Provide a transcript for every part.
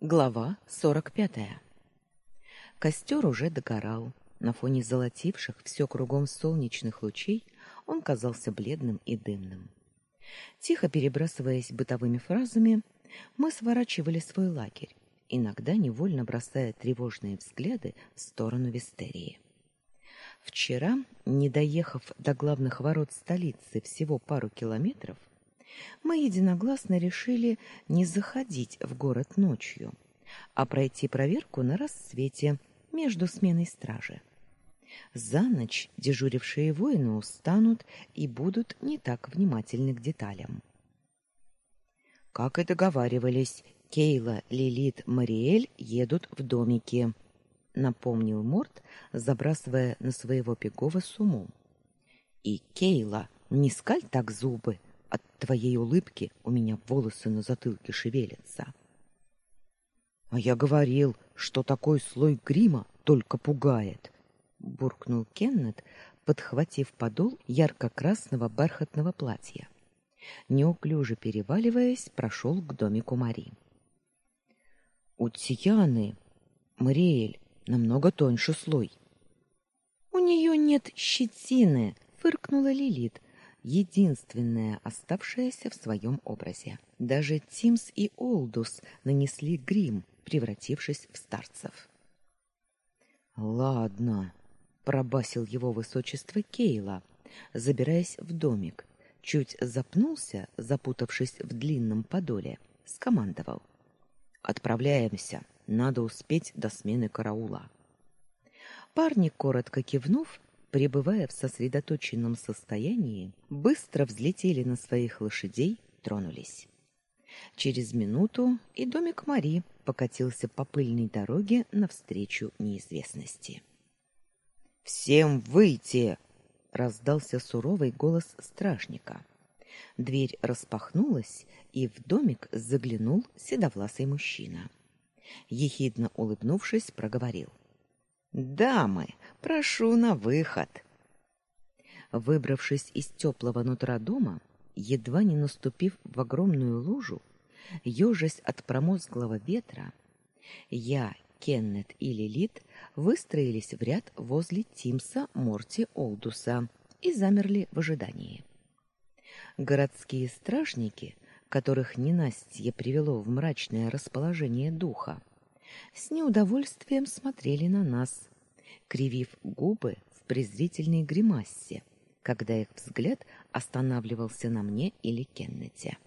Глава сорок пятая. Костер уже догорал. На фоне золотивших все кругом солнечных лучей он казался бледным и дымным. Тихо перебрасываясь бытовыми фразами, мы сворачивали свой лагерь, иногда невольно бросая тревожные взгляды в сторону Вестерии. Вчера, не доехав до главных ворот столицы всего пару километров, мы единогласно решили не заходить в город ночью, а пройти проверку на рассвете между сменой стражи. За ночь дежурившие воины устанут и будут не так внимательны к деталям. Как и договаривались, Кейла, Лилит, Мариэль едут в домики, напомнил Морт, забрасывая на своего пегова сумму. И Кейла, не скаль так зубы, от твоей улыбки у меня волосы на затылке шевелятся. А я говорил, что такой слой грима только пугает, буркнул Кеннет, подхватив подол ярко-красного бархатного платья. Неуклюже переваливаясь, прошел к домику Мари. У Тияны, Мариэль, намного тоньше слой. У нее нет щетины, фыркнула Лилит, единственная оставшаяся в своем образе. Даже Тимс и Олдус нанесли грим, превратившись в старцев. Ладно, пробасил его высочество Кейла, забираясь в домик. Чуть запнулся, запутавшись в длинном подоле, скомандовал: "Отправляемся, надо успеть до смены караула". Парни коротко кивнув, пребывая в сосредоточенном состоянии, быстро взлетели на своих лошадей, тронулись. Через минуту и домик Мари покатился по пыльной дороге навстречу неизвестности. Всем выйти, раздался суровый голос стражника. Дверь распахнулась, и в домик заглянул седовласый мужчина. Ехидно улыбнувшись, проговорил: Дамы, прошу на выход. Выбравшись из теплого нутра дома, едва не наступив в огромную лужу, ёжась от промозглого ветра, я, Кеннет и Лилит выстроились в ряд возле Тимса Морти Олдуса и замерли в ожидании. Городские стражники, которых ненастье привело в мрачное расположение духа, с неудовольствием смотрели на нас, кривив губы в презрительной гримасе, когда их взгляд останавливался на мне или Кеннете.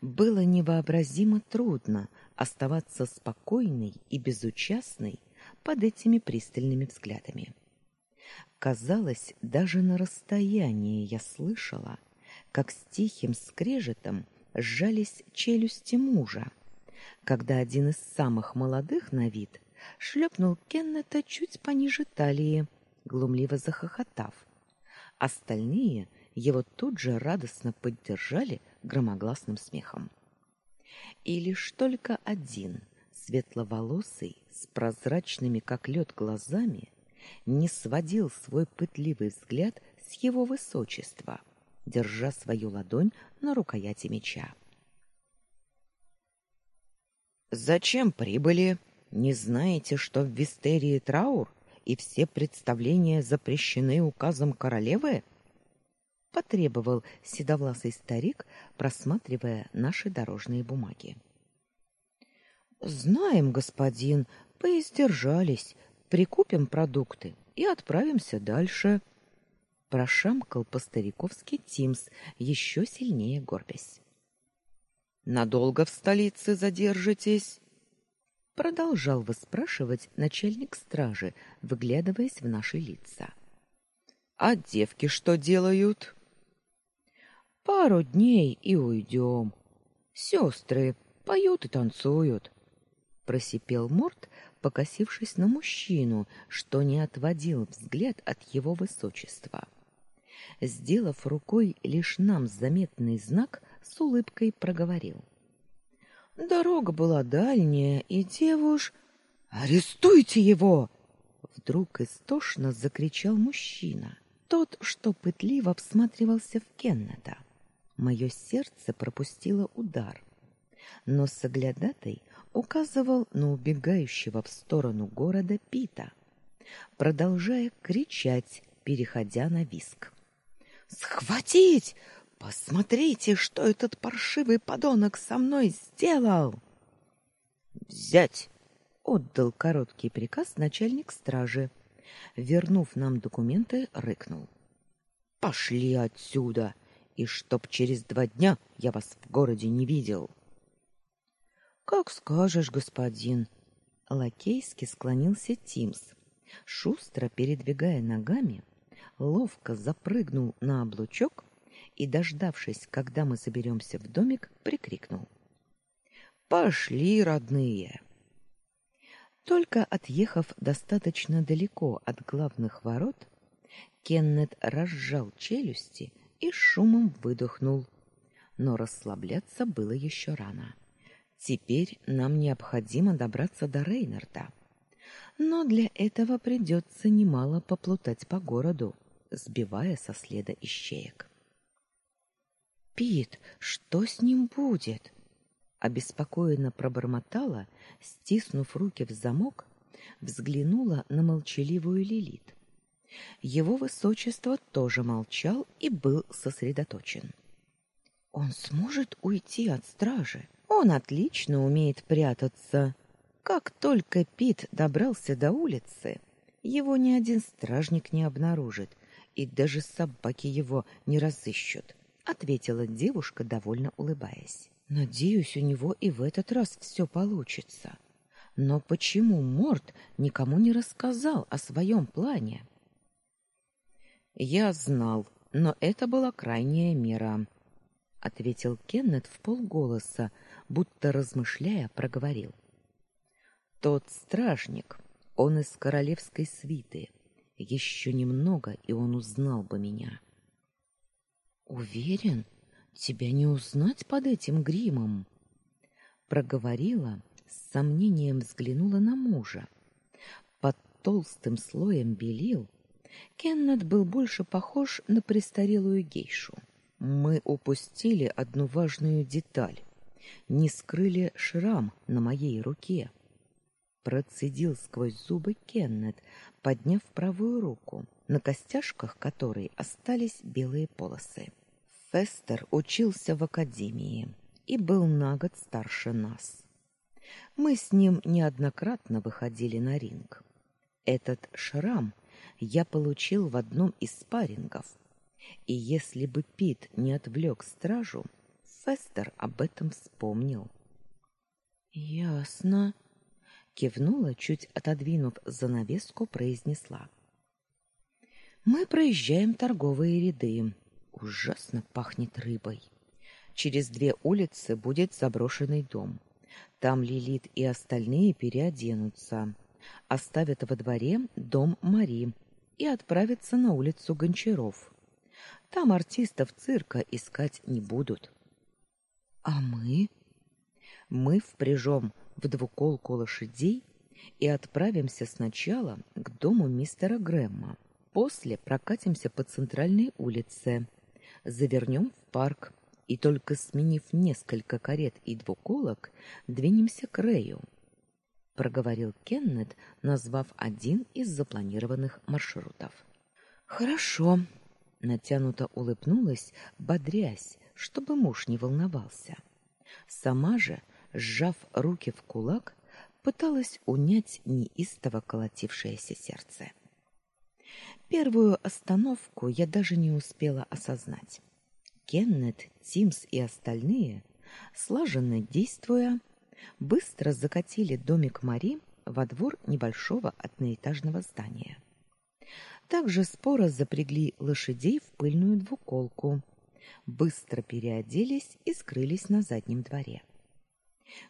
Было невообразимо трудно оставаться спокойной и безучастной под этими пристальными взглядами. Казалось, даже на расстоянии я слышала, как с тихим скрежетом сжались челюсти мужа, когда один из самых молодых на вид шлепнул Кеннета чуть пониже талии, глумливо захохотав. Остальные его тут же радостно поддержали громогласным смехом. И лишь только один, светловолосый, с прозрачными как лед глазами, не сводил свой пытливый взгляд с его высочества, держа свою ладонь на рукояти меча. Зачем прибыли? Не знаете, что в Вистерии траур и все представления запрещены указом королевы? потребовал седовласый старик, просматривая наши дорожные бумаги. Знаем, господин, поиздержались. Прикупим продукты и отправимся дальше. Прошамкал по-стариковски Тимс, еще сильнее горбясь. Надолго в столице задержитесь? продолжал выспрашивать начальник стражи, выглядываясь в наши лица. А девки что делают? Пару дней и уйдем. Сестры поют и танцуют, просипел Морт, покосившись на мужчину, что не отводил взгляд от его высочества. Сделав рукой лишь нам заметный знак, с улыбкой проговорил. Дорога была дальняя, и девуш... «Арестуйте его!» Вдруг истошно закричал мужчина, тот, что пытливо всматривался в Кеннета. Мое сердце пропустило удар, но соглядатай указывал на убегающего в сторону города Пита, продолжая кричать, переходя на виск. «Схватить! Посмотрите, что этот паршивый подонок со мной сделал!» «Взять!» — отдал короткий приказ начальник стражи. Вернув нам документы, рыкнул. «Пошли отсюда! И чтоб через два дня я вас в городе не видел!» «Как скажешь, господин!» Лакейски склонился Тимс. Шустро передвигая ногами, ловко запрыгнул на облучок и, дождавшись, когда мы соберемся в домик, прикрикнул. «Пошли, родные!» Только отъехав достаточно далеко от главных ворот, Кеннет разжал челюсти и шумом выдохнул. Но расслабляться было еще рано. Теперь нам необходимо добраться до Рейнарда. Но для этого придется немало поплутать по городу сбивая со следа ищеек. Пит, что с ним будет? обеспокоенно пробормотала, стиснув руки в замок, взглянула на молчаливую Лилит. Его высочество тоже молчал и был сосредоточен. Он сможет уйти от стражи. Он отлично умеет прятаться. Как только Пит добрался до улицы, его ни один стражник не обнаружит, и даже собаки его не разыщут, ответила девушка, довольно улыбаясь. Надеюсь, у него и в этот раз все получится. Но почему Морт никому не рассказал о своем плане? Я знал, но это была крайняя мера, ответил Кеннет в полголоса, будто размышляя, проговорил. Тот стражник, он из королевской свиты. Еще немного, и он узнал бы меня. Уверен, тебя не узнать под этим гримом, проговорила, с сомнением взглянула на мужа. Под толстым слоем белил Кеннет был больше похож на престарелую гейшу. Мы упустили одну важную деталь. Не скрыли шрам на моей руке процедил сквозь зубы Кеннет, подняв правую руку, на костяшках которой остались белые полосы. Фестер учился в академии и был на год старше нас. Мы с ним неоднократно выходили на ринг. Этот шрам я получил в одном из спаррингов. И если бы Пит не отвлек стражу, Фестер об этом вспомнил. Ясно, кивнула, чуть отодвинув занавеску, произнесла: Мы проезжаем торговые ряды. Ужасно пахнет рыбой. Через две улицы будет заброшенный дом. Там Лилит и остальные переоденутся, оставят во дворе дом Мари и отправятся на улицу Гончаров. Там артистов цирка искать не будут. А мы? Мы впряжем в двуколку лошадей и отправимся сначала к дому мистера Грэмма. После прокатимся по центральной улице, завернем в парк и только сменив несколько карет и двуколок, двинемся к Рэю. проговорил Кеннет, назвав один из запланированных маршрутов. Хорошо, натянуто улыбнулась, бодрясь, чтобы муж не волновался. Сама же сжав руки в кулак, пыталась унять неистово колотившееся сердце. Первую остановку я даже не успела осознать. Кеннет, Тимс и остальные, слаженно действуя, быстро закатили домик Мари во двор небольшого одноэтажного здания. Также споро запрягли лошадей в пыльную двуколку, быстро переоделись и скрылись на заднем дворе.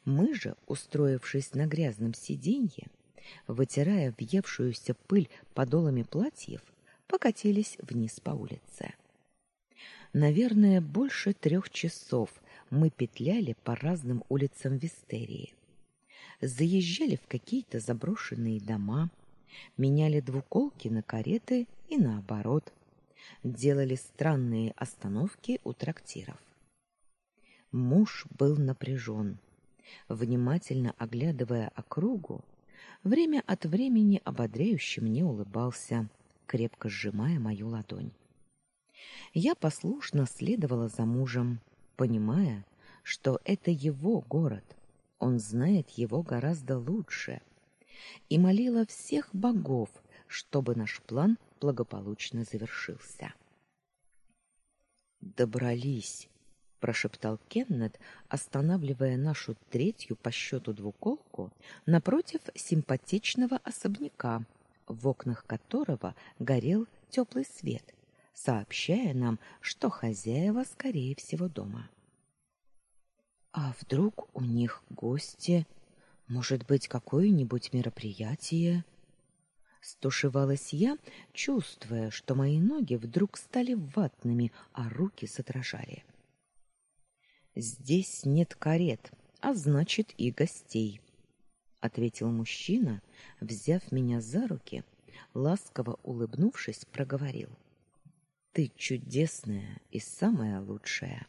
Мы же, устроившись на грязном сиденье, вытирая въевшуюся пыль подолами платьев, покатились вниз по улице. Наверное, больше трех часов мы петляли по разным улицам Вестерии. Заезжали в какие-то заброшенные дома, меняли двуколки на кареты и наоборот, делали странные остановки у трактиров. Муж был напряжен Внимательно оглядывая округу, время от времени ободряюще мне улыбался, крепко сжимая мою ладонь. Я послушно следовала за мужем, понимая, что это его город, он знает его гораздо лучше, и молила всех богов, чтобы наш план благополучно завершился. Добрались, прошептал Кеннет, останавливая нашу третью по счету двуколку напротив симпатичного особняка, в окнах которого горел теплый свет, сообщая нам, что хозяева скорее всего дома. А вдруг у них гости, может быть, какое-нибудь мероприятие? Стушевалась я, чувствуя, что мои ноги вдруг стали ватными, а руки задрожали. Здесь нет карет, а значит и гостей, ответил мужчина, взяв меня за руки, ласково улыбнувшись, проговорил: Ты чудесная и самая лучшая.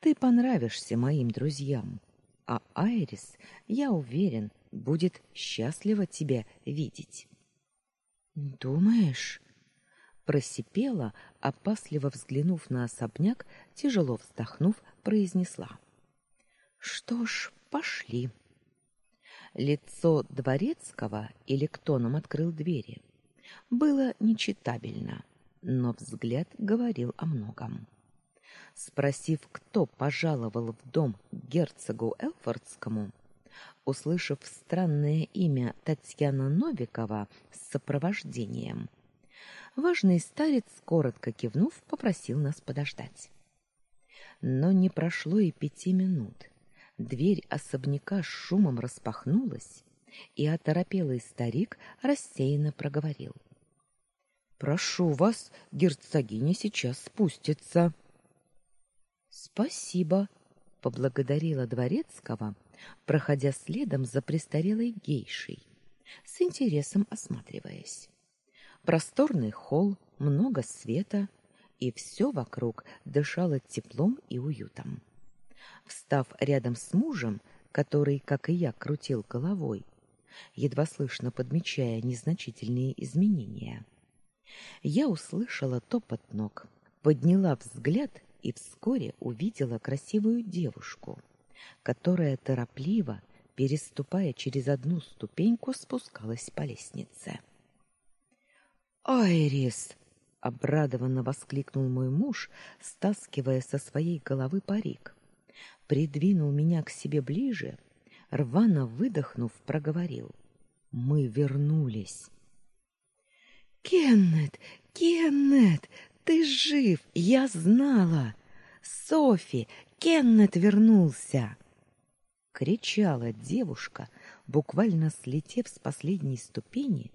Ты понравишься моим друзьям, а Айрис, я уверен, будет счастлива тебя видеть. Думаешь? просипела, опасливо взглянув на особняк, тяжело вздохнув, произнесла: "Что ж, пошли". Лицо дворецкого или кто нам открыл двери было нечитабельно, но взгляд говорил о многом. Спросив, кто пожаловал в дом герцогу Элфордскому, услышав странное имя Татьяна Новикова с сопровождением, важный старец, коротко кивнув, попросил нас подождать. Но не прошло и пяти минут. Дверь особняка с шумом распахнулась, и оторопелый старик рассеянно проговорил. «Прошу вас, герцогиня сейчас спустится». «Спасибо», — поблагодарила дворецкого, проходя следом за престарелой гейшей, с интересом осматриваясь. Просторный холл, много света, и все вокруг дышало теплом и уютом. Встав рядом с мужем, который, как и я, крутил головой, едва слышно подмечая незначительные изменения, я услышала топот ног, подняла взгляд и вскоре увидела красивую девушку — которая торопливо, переступая через одну ступеньку, спускалась по лестнице. «Айрис!» — обрадованно воскликнул мой муж, стаскивая со своей головы парик. Придвинул меня к себе ближе, рвано выдохнув, проговорил. «Мы вернулись!» «Кеннет! Кеннет! Ты жив! Я знала! Софи! Кеннет вернулся!» кричала девушка, буквально слетев с последней ступени,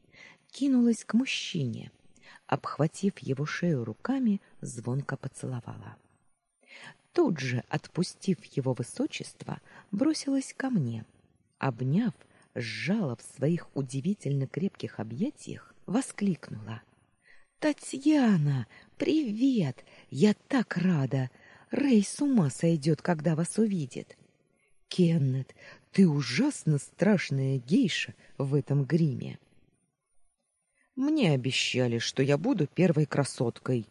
кинулась к мужчине, обхватив его шею руками, звонко поцеловала. Тут же, отпустив его высочество, бросилась ко мне, обняв, сжала в своих удивительно крепких объятиях, воскликнула: "Татьяна, привет! Я так рада! Рей с ума сойдет, когда вас увидит. Кеннет, ты ужасно страшная гейша в этом гриме. Мне обещали, что я буду первой красоткой.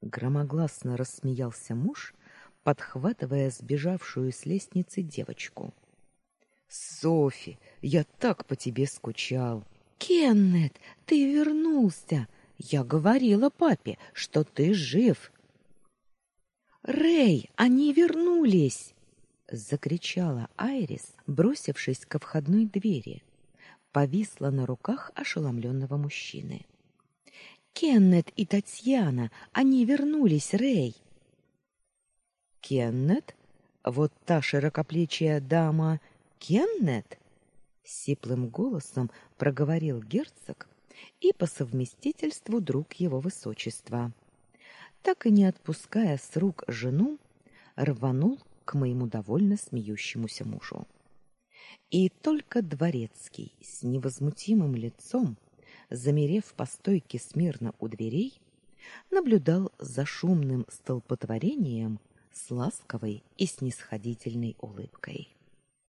Громогласно рассмеялся муж, подхватывая сбежавшую с лестницы девочку. Софи, я так по тебе скучал. Кеннет, ты вернулся. Я говорила папе, что ты жив. Рей, они вернулись закричала Айрис, бросившись ко входной двери. Повисла на руках ошеломленного мужчины. Кеннет и Татьяна, они вернулись, Рей. Кеннет? Вот та широкоплечья дама Кеннет? сиплым голосом проговорил герцог и по совместительству друг его высочества. Так и не отпуская с рук жену, рванул к моему довольно смеющемуся мужу. И только дворецкий с невозмутимым лицом, замерев по стойке смирно у дверей, наблюдал за шумным столпотворением с ласковой и снисходительной улыбкой.